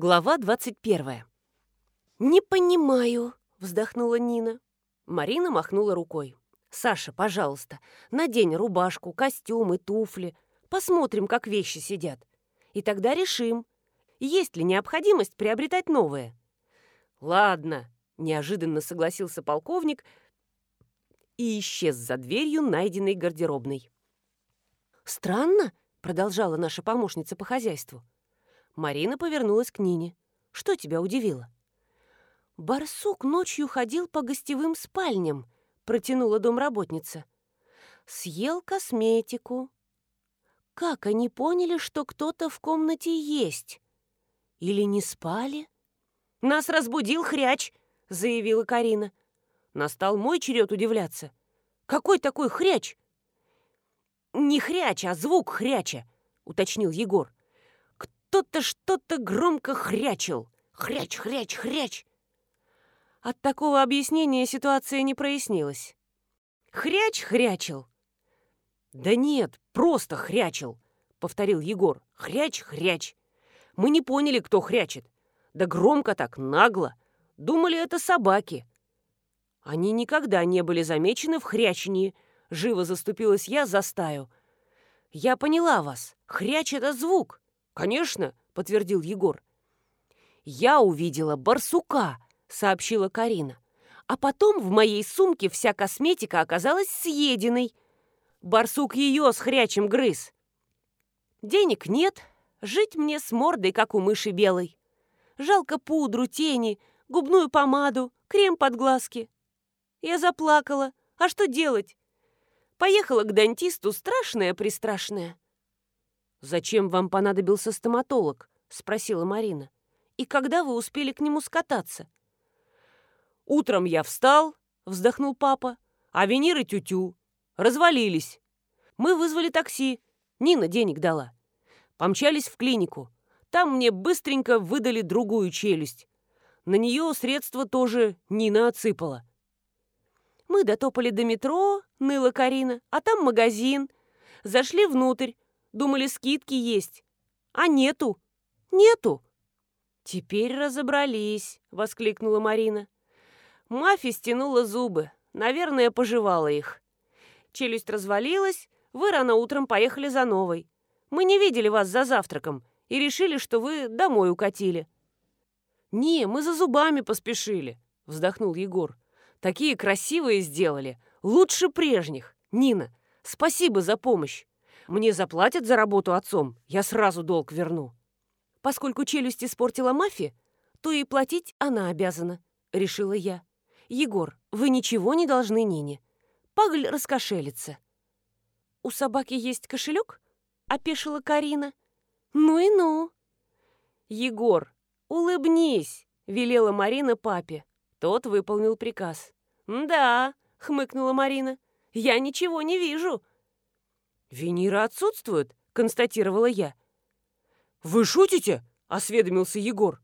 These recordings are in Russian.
Глава 21. «Не понимаю», — вздохнула Нина. Марина махнула рукой. «Саша, пожалуйста, надень рубашку, костюм и туфли. Посмотрим, как вещи сидят. И тогда решим, есть ли необходимость приобретать новые». «Ладно», — неожиданно согласился полковник и исчез за дверью найденной гардеробной. «Странно», — продолжала наша помощница по хозяйству. Марина повернулась к Нине. «Что тебя удивило?» «Барсук ночью ходил по гостевым спальням», — протянула домработница. «Съел косметику». «Как они поняли, что кто-то в комнате есть? Или не спали?» «Нас разбудил хряч», — заявила Карина. Настал мой черед удивляться. «Какой такой хряч?» «Не хряч, а звук хряча», — уточнил Егор. Кто-то что-то громко хрячил. Хряч, хряч, хряч. От такого объяснения ситуация не прояснилась. Хряч хрячил. Да нет, просто хрячил, повторил Егор. Хряч, хряч. Мы не поняли, кто хрячит. Да громко так, нагло. Думали, это собаки. Они никогда не были замечены в хрячении. Живо заступилась я за стаю. Я поняла вас. Хряч — это звук. «Конечно», — подтвердил Егор. «Я увидела барсука», — сообщила Карина. «А потом в моей сумке вся косметика оказалась съеденной. Барсук ее с хрячем грыз. Денег нет, жить мне с мордой, как у мыши белой. Жалко пудру, тени, губную помаду, крем под глазки. Я заплакала. А что делать? Поехала к дантисту, страшная-пристрашная. «Зачем вам понадобился стоматолог?» — спросила Марина. «И когда вы успели к нему скататься?» «Утром я встал», — вздохнул папа, «а виниры тю-тю. Развалились. Мы вызвали такси. Нина денег дала. Помчались в клинику. Там мне быстренько выдали другую челюсть. На нее средства тоже Нина отсыпала. Мы дотопали до метро, ныла Карина, а там магазин. Зашли внутрь, Думали, скидки есть. А нету. Нету. Теперь разобрались, воскликнула Марина. Мафи стянула зубы. Наверное, пожевала их. Челюсть развалилась, вы рано утром поехали за новой. Мы не видели вас за завтраком и решили, что вы домой укатили. «Не, мы за зубами поспешили», — вздохнул Егор. «Такие красивые сделали. Лучше прежних. Нина, спасибо за помощь. Мне заплатят за работу отцом, я сразу долг верну. Поскольку челюсть испортила мафия, то и платить она обязана, решила я. Егор, вы ничего не должны Нине. Пагль раскошелится. У собаки есть кошелек? Опешила Карина. Ну и ну. Егор, улыбнись, велела Марина папе. Тот выполнил приказ. «Да», — хмыкнула Марина, — «я ничего не вижу. «Виниры отсутствуют», — констатировала я. «Вы шутите?» — осведомился Егор.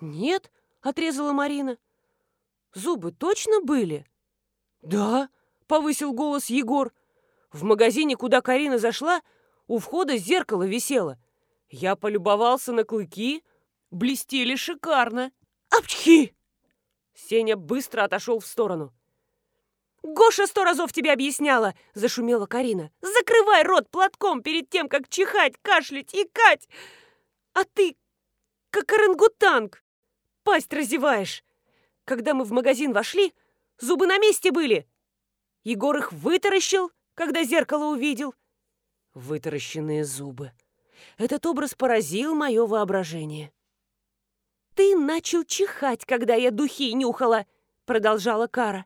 «Нет», — отрезала Марина. «Зубы точно были?» «Да», — повысил голос Егор. «В магазине, куда Карина зашла, у входа зеркало висело. Я полюбовался на клыки, блестели шикарно. Апчхи!» Сеня быстро отошел в сторону. «Гоша сто разов тебе объясняла!» – зашумела Карина. «Закрывай рот платком перед тем, как чихать, кашлять, икать! А ты как орангутанг! Пасть разеваешь! Когда мы в магазин вошли, зубы на месте были! Егор их вытаращил, когда зеркало увидел. Вытаращенные зубы. Этот образ поразил мое воображение. «Ты начал чихать, когда я духи нюхала!» – продолжала Кара.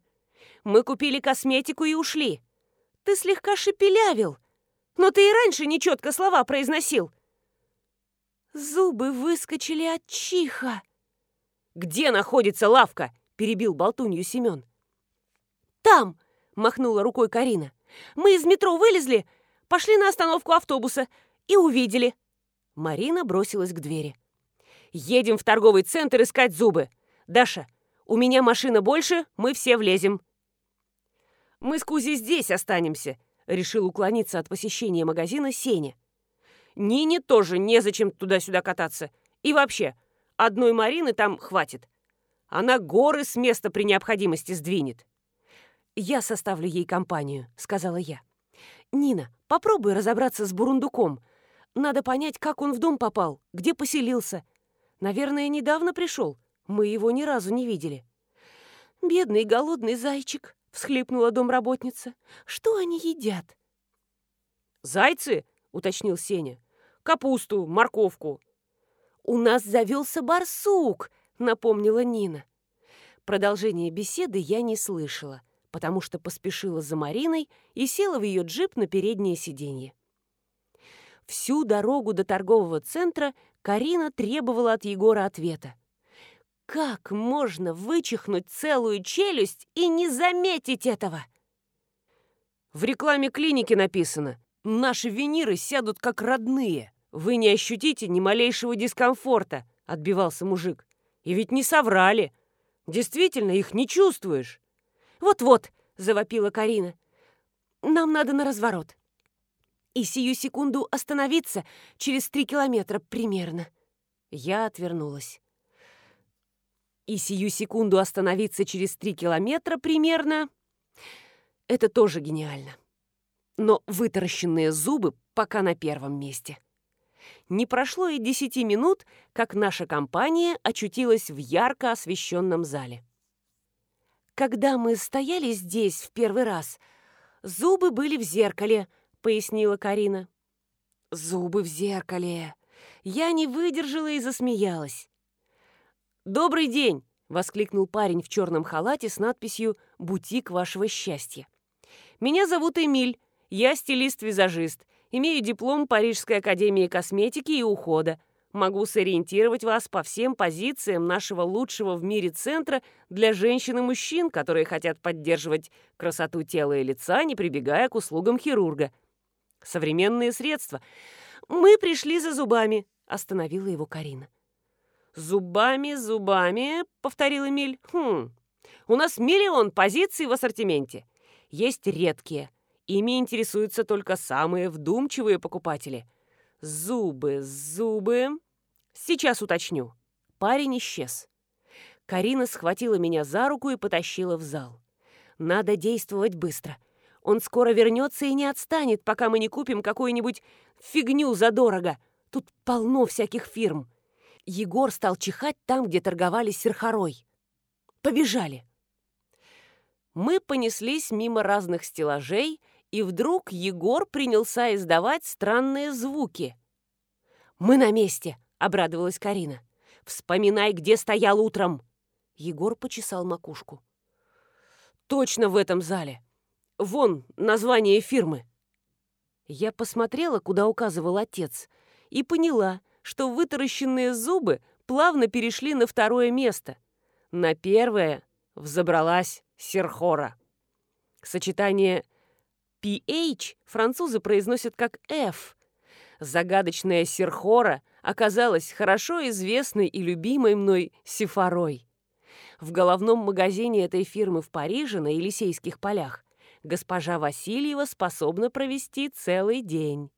Мы купили косметику и ушли. Ты слегка шепелявил, но ты и раньше нечетко слова произносил. Зубы выскочили от чиха. «Где находится лавка?» – перебил болтунью Семен. «Там!» – махнула рукой Карина. «Мы из метро вылезли, пошли на остановку автобуса и увидели». Марина бросилась к двери. «Едем в торговый центр искать зубы. Даша, у меня машина больше, мы все влезем. Мы с Кузей здесь останемся», — решил уклониться от посещения магазина Сеня. «Нине тоже незачем туда-сюда кататься. И вообще, одной Марины там хватит. Она горы с места при необходимости сдвинет. «Я составлю ей компанию», — сказала я. «Нина, попробуй разобраться с бурундуком. Надо понять, как он в дом попал, где поселился. Наверное, недавно пришел. Мы его ни разу не видели». «Бедный голодный зайчик», — всхлипнула домработница. «Что они едят?» «Зайцы?» — уточнил Сеня. «Капусту, морковку». «У нас завелся барсук», — напомнила Нина. Продолжение беседы я не слышала, потому что поспешила за Мариной и села в ее джип на переднее сиденье. Всю дорогу до торгового центра Карина требовала от Егора ответа. Как можно вычихнуть целую челюсть и не заметить этого? В рекламе клиники написано «Наши виниры сядут как родные. Вы не ощутите ни малейшего дискомфорта», — отбивался мужик. «И ведь не соврали. Действительно, их не чувствуешь». «Вот-вот», — завопила Карина. «Нам надо на разворот и сию секунду остановиться через три километра примерно. Я отвернулась. И сию секунду остановиться через три километра примерно — это тоже гениально. Но вытаращенные зубы пока на первом месте. Не прошло и десяти минут, как наша компания очутилась в ярко освещенном зале. Когда мы стояли здесь в первый раз, зубы были в зеркале —— пояснила Карина. «Зубы в зеркале!» Я не выдержала и засмеялась. «Добрый день!» — воскликнул парень в черном халате с надписью «Бутик вашего счастья». «Меня зовут Эмиль. Я стилист-визажист. Имею диплом Парижской академии косметики и ухода. Могу сориентировать вас по всем позициям нашего лучшего в мире центра для женщин и мужчин, которые хотят поддерживать красоту тела и лица, не прибегая к услугам хирурга. Современные средства. Мы пришли за зубами, остановила его Карина. Зубами, зубами, повторил Эмиль. Хм. У нас миллион позиций в ассортименте. Есть редкие. Ими интересуются только самые вдумчивые покупатели. Зубы, зубы. Сейчас уточню. Парень исчез. Карина схватила меня за руку и потащила в зал. Надо действовать быстро. Он скоро вернется и не отстанет, пока мы не купим какую-нибудь фигню задорого. Тут полно всяких фирм. Егор стал чихать там, где торговали серхарой. Побежали. Мы понеслись мимо разных стеллажей, и вдруг Егор принялся издавать странные звуки. «Мы на месте!» — обрадовалась Карина. «Вспоминай, где стоял утром!» Егор почесал макушку. «Точно в этом зале! Вон название фирмы. Я посмотрела, куда указывал отец, и поняла, что вытаращенные зубы плавно перешли на второе место. На первое взобралась Серхора. Сочетание PH французы произносят как F. Загадочная Серхора оказалась хорошо известной и любимой мной Сефарой. В головном магазине этой фирмы в Париже на Елисейских полях госпожа Васильева способна провести целый день.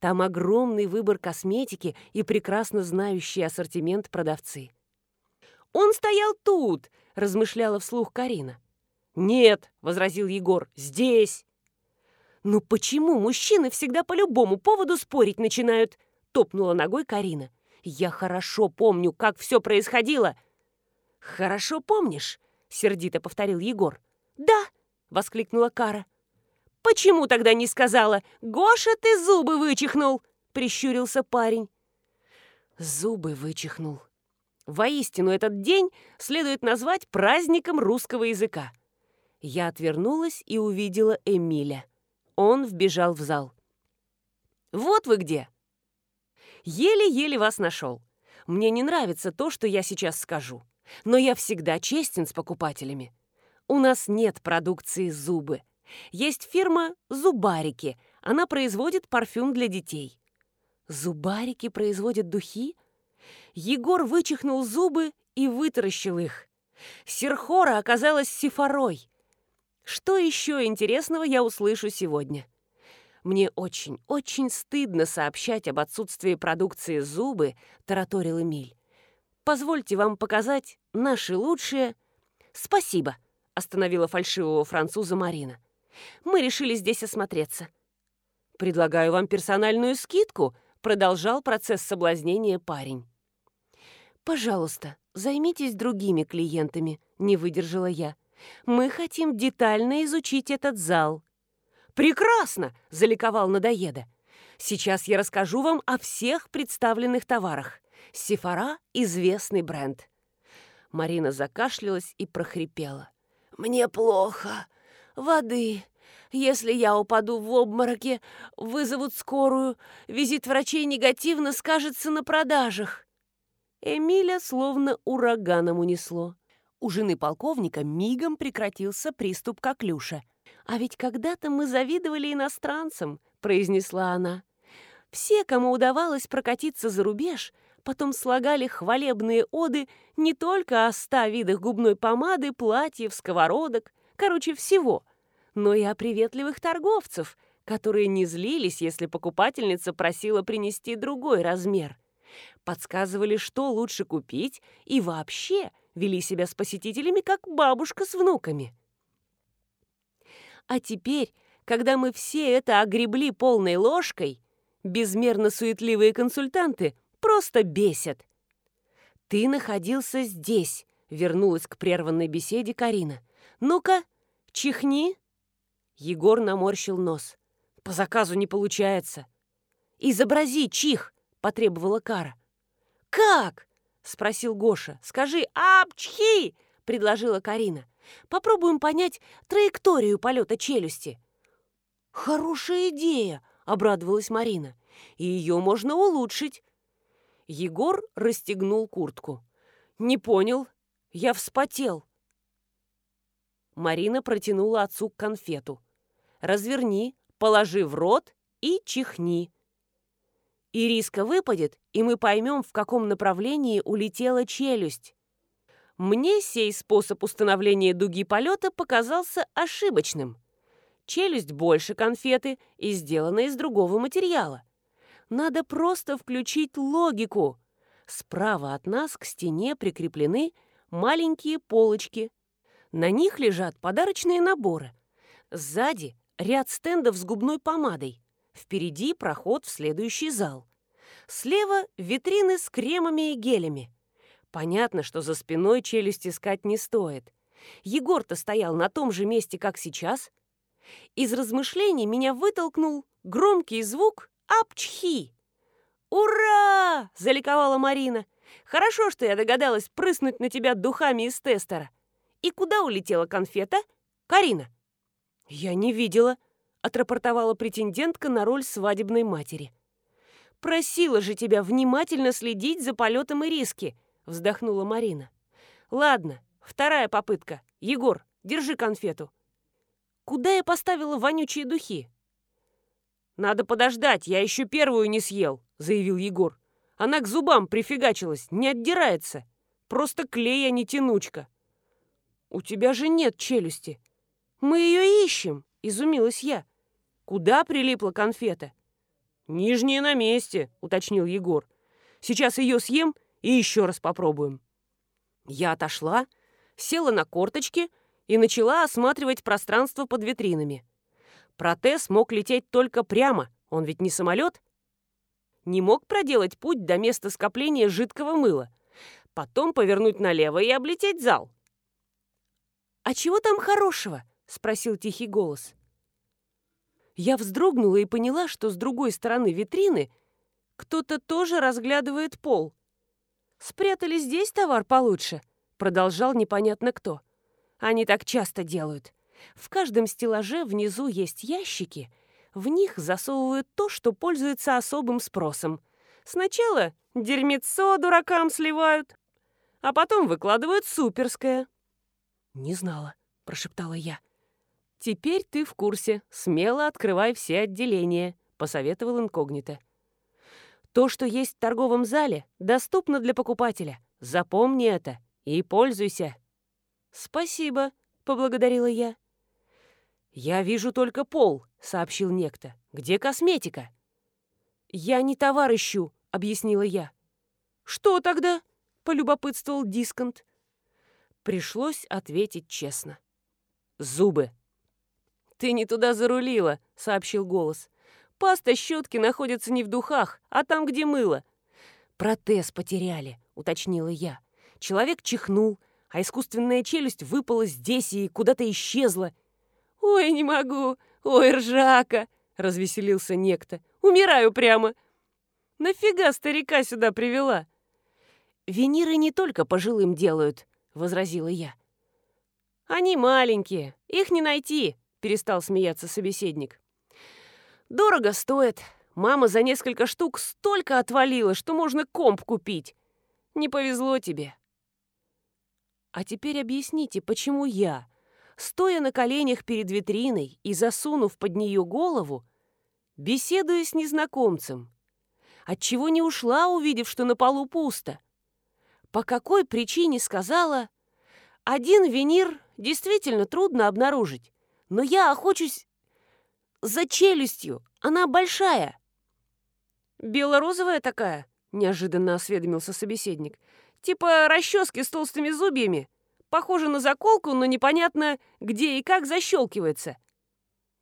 Там огромный выбор косметики и прекрасно знающий ассортимент продавцы. «Он стоял тут!» – размышляла вслух Карина. «Нет!» – возразил Егор. «Здесь!» «Ну почему мужчины всегда по любому поводу спорить начинают?» – топнула ногой Карина. «Я хорошо помню, как все происходило!» «Хорошо помнишь?» – сердито повторил Егор. «Да!» — воскликнула Кара. «Почему тогда не сказала? Гоша, ты зубы вычихнул!» — прищурился парень. Зубы вычихнул. Воистину, этот день следует назвать праздником русского языка. Я отвернулась и увидела Эмиля. Он вбежал в зал. «Вот вы где!» «Еле-еле вас нашел. Мне не нравится то, что я сейчас скажу, но я всегда честен с покупателями. У нас нет продукции зубы. Есть фирма «Зубарики». Она производит парфюм для детей. Зубарики производят духи? Егор вычихнул зубы и вытаращил их. Серхора оказалась сифорой. Что еще интересного я услышу сегодня? Мне очень, очень стыдно сообщать об отсутствии продукции зубы, тараторил Эмиль. позвольте вам показать наши лучшие...» «Спасибо», — остановила фальшивого француза Марина. «Мы решили здесь осмотреться». «Предлагаю вам персональную скидку», — продолжал процесс соблазнения парень. «Пожалуйста, займитесь другими клиентами», — не выдержала я. «Мы хотим детально изучить этот зал». «Прекрасно!» — заликовал надоеда. «Сейчас я расскажу вам о всех представленных товарах. Сефара – известный бренд». Марина закашлялась и прохрипела. «Мне плохо. Воды. Если я упаду в обмороке, вызовут скорую. Визит врачей негативно скажется на продажах». Эмиля словно ураганом унесло. У жены полковника мигом прекратился приступ коклюша. «А ведь когда-то мы завидовали иностранцам», — произнесла она. «Все, кому удавалось прокатиться за рубеж, потом слагали хвалебные оды не только о ста видах губной помады, платьев, сковородок, короче, всего, но и о приветливых торговцев, которые не злились, если покупательница просила принести другой размер. Подсказывали, что лучше купить, и вообще вели себя с посетителями, как бабушка с внуками. А теперь, когда мы все это огребли полной ложкой, безмерно суетливые консультанты просто бесят. «Ты находился здесь», — вернулась к прерванной беседе Карина. «Ну-ка, чихни». Егор наморщил нос. «По заказу не получается». «Изобрази чих», — потребовала Кара. «Как?» — спросил Гоша. «Скажи «апчхи», — предложила Карина. Попробуем понять траекторию полета челюсти». «Хорошая идея», — обрадовалась Марина. «И ее можно улучшить». Егор расстегнул куртку. «Не понял. Я вспотел». Марина протянула отцу конфету. «Разверни, положи в рот и чихни». Ириска выпадет, и мы поймем, в каком направлении улетела челюсть. Мне сей способ установления дуги полета показался ошибочным. Челюсть больше конфеты и сделана из другого материала. Надо просто включить логику. Справа от нас к стене прикреплены маленькие полочки. На них лежат подарочные наборы. Сзади ряд стендов с губной помадой. Впереди проход в следующий зал. Слева витрины с кремами и гелями. Понятно, что за спиной челюсть искать не стоит. Егор-то стоял на том же месте, как сейчас. Из размышлений меня вытолкнул громкий звук «Апчхи!» «Ура!» – заликовала Марина. «Хорошо, что я догадалась прыснуть на тебя духами из тестера. И куда улетела конфета? Карина?» «Я не видела», – отрапортовала претендентка на роль свадебной матери. «Просила же тебя внимательно следить за полетом и риски», вздохнула Марина. «Ладно, вторая попытка. Егор, держи конфету». «Куда я поставила вонючие духи?» «Надо подождать, я еще первую не съел», — заявил Егор. «Она к зубам прифигачилась, не отдирается. Просто клей, а не тянучка». «У тебя же нет челюсти». «Мы ее ищем», — изумилась я. «Куда прилипла конфета?» «Нижняя на месте», — уточнил Егор. «Сейчас ее съем и еще раз попробуем». Я отошла, села на корточки и начала осматривать пространство под витринами. Протез мог лететь только прямо, он ведь не самолет. Не мог проделать путь до места скопления жидкого мыла, потом повернуть налево и облететь зал. «А чего там хорошего?» — спросил тихий голос. Я вздрогнула и поняла, что с другой стороны витрины кто-то тоже разглядывает пол. «Спрятали здесь товар получше», — продолжал непонятно кто. «Они так часто делают. В каждом стеллаже внизу есть ящики. В них засовывают то, что пользуется особым спросом. Сначала дерьмецо дуракам сливают, а потом выкладывают суперское». «Не знала», — прошептала я. «Теперь ты в курсе. Смело открывай все отделения», — посоветовал инкогнито. То, что есть в торговом зале, доступно для покупателя. Запомни это и пользуйся. Спасибо, поблагодарила я. Я вижу только пол, сообщил некто. Где косметика? Я не товар ищу, объяснила я. Что тогда? — полюбопытствовал дисконт. Пришлось ответить честно. «Зубы». «Ты не туда зарулила», — сообщил голос. «Паста щетки находится не в духах, а там, где мыло». «Протез потеряли», — уточнила я. Человек чихнул, а искусственная челюсть выпала здесь и куда-то исчезла. «Ой, не могу! Ой, ржака!» — развеселился некто. «Умираю прямо!» «Нафига старика сюда привела?» «Виниры не только пожилым делают», — возразила я. «Они маленькие, их не найти», — перестал смеяться собеседник. «Дорого стоит. Мама за несколько штук столько отвалила, что можно комп купить. Не повезло тебе». «А теперь объясните, почему я, стоя на коленях перед витриной и засунув под нее голову, беседуя с незнакомцем, отчего не ушла, увидев, что на полу пусто? По какой причине сказала, один винир действительно трудно обнаружить, но я охочусь за челюстью, она большая. Белорозовая такая, неожиданно осведомился собеседник. Типа расчески с толстыми зубьями. Похоже на заколку, но непонятно, где и как защелкивается.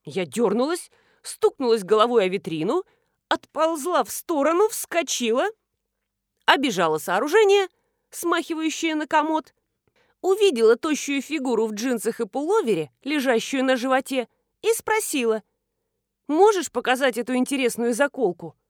Я дернулась, стукнулась головой о витрину, отползла в сторону, вскочила, обижала сооружение, смахивающее на комод, увидела тощую фигуру в джинсах и пуловере, лежащую на животе, и спросила, «Можешь показать эту интересную заколку?»